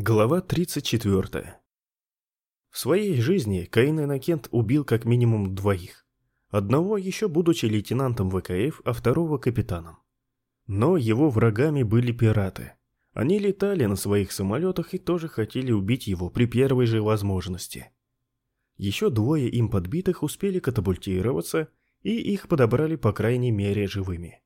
Глава 34. В своей жизни Каин Иннокент убил как минимум двоих. Одного еще будучи лейтенантом ВКФ, а второго капитаном. Но его врагами были пираты. Они летали на своих самолетах и тоже хотели убить его при первой же возможности. Еще двое им подбитых успели катапультироваться, и их подобрали по крайней мере живыми.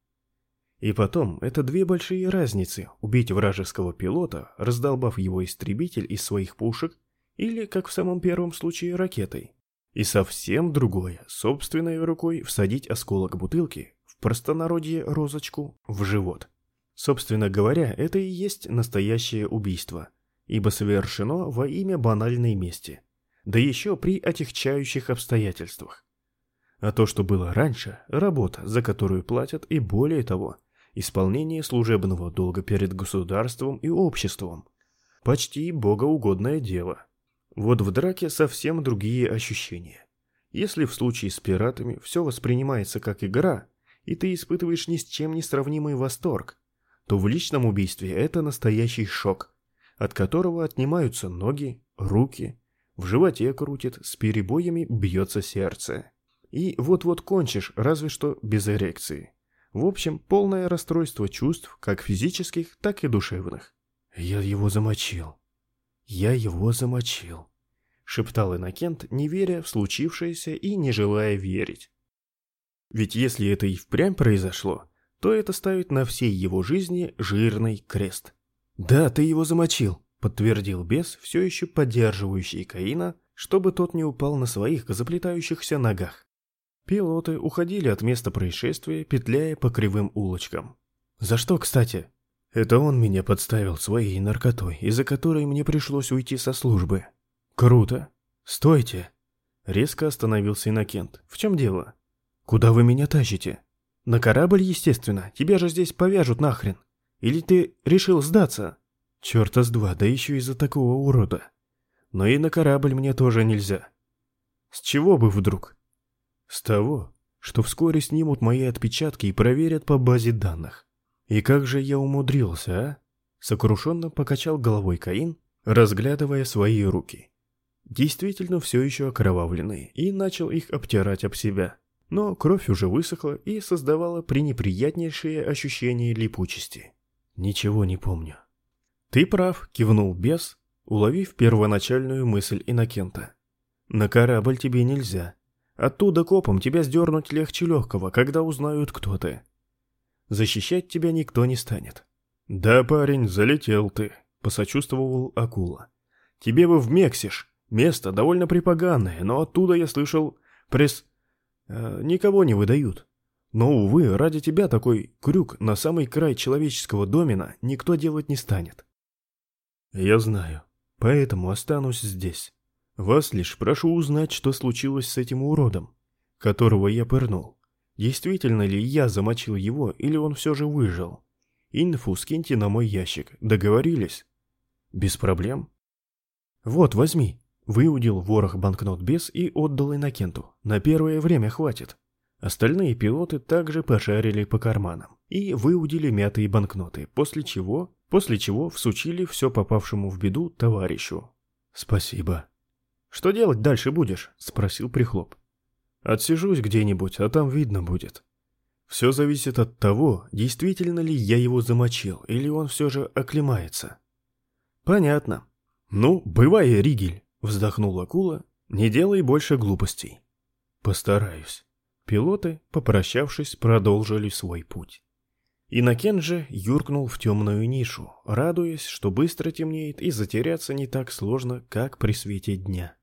И потом, это две большие разницы – убить вражеского пилота, раздолбав его истребитель из своих пушек, или, как в самом первом случае, ракетой. И совсем другое – собственной рукой всадить осколок бутылки, в простонародье розочку, в живот. Собственно говоря, это и есть настоящее убийство, ибо совершено во имя банальной мести, да еще при отягчающих обстоятельствах. А то, что было раньше – работа, за которую платят, и более того – исполнение служебного долга перед государством и обществом. Почти богоугодное дело. Вот в драке совсем другие ощущения. Если в случае с пиратами все воспринимается как игра, и ты испытываешь ни с чем не сравнимый восторг, то в личном убийстве это настоящий шок, от которого отнимаются ноги, руки, в животе крутит, с перебоями бьется сердце. И вот-вот кончишь, разве что без эрекции. В общем, полное расстройство чувств, как физических, так и душевных. «Я его замочил. Я его замочил», — шептал Иннокент, не веря в случившееся и не желая верить. Ведь если это и впрямь произошло, то это ставит на всей его жизни жирный крест. «Да, ты его замочил», — подтвердил бес, все еще поддерживающий Каина, чтобы тот не упал на своих заплетающихся ногах. Пилоты уходили от места происшествия, петляя по кривым улочкам. За что, кстати? Это он меня подставил своей наркотой, из-за которой мне пришлось уйти со службы. Круто. Стойте. Резко остановился Иннокент. В чем дело? Куда вы меня тащите? На корабль, естественно. Тебя же здесь повяжут нахрен. Или ты решил сдаться? Черта с два, да еще из-за такого урода. Но и на корабль мне тоже нельзя. С чего бы вдруг? С того, что вскоре снимут мои отпечатки и проверят по базе данных. И как же я умудрился, а? Сокрушенно покачал головой Каин, разглядывая свои руки. Действительно все еще окровавленные, и начал их обтирать об себя. Но кровь уже высохла и создавала пренеприятнейшее ощущение липучести. Ничего не помню. «Ты прав», — кивнул бес, уловив первоначальную мысль Иннокента. «На корабль тебе нельзя. Оттуда копом тебя сдернуть легче легкого, когда узнают, кто ты. Защищать тебя никто не станет. Да, парень, залетел ты, посочувствовал акула. Тебе бы в Мексиш. Место довольно припоганное, но оттуда, я слышал, пресс... Э, никого не выдают. Но, увы, ради тебя такой крюк на самый край человеческого домена никто делать не станет. Я знаю, поэтому останусь здесь. Вас лишь прошу узнать, что случилось с этим уродом, которого я пырнул. Действительно ли я замочил его, или он все же выжил? Инфу скиньте на мой ящик. Договорились? Без проблем. Вот, возьми. Выудил ворох банкнот без и отдал Иннокенту. На первое время хватит. Остальные пилоты также пошарили по карманам и выудили мятые банкноты, после чего, после чего всучили все попавшему в беду товарищу. Спасибо. «Что делать дальше будешь?» — спросил Прихлоп. «Отсижусь где-нибудь, а там видно будет. Все зависит от того, действительно ли я его замочил, или он все же оклемается». «Понятно. Ну, бывай, Ригель», — вздохнул акула, — «не делай больше глупостей». «Постараюсь». Пилоты, попрощавшись, продолжили свой путь. Иннокен же юркнул в темную нишу, радуясь, что быстро темнеет и затеряться не так сложно, как при свете дня.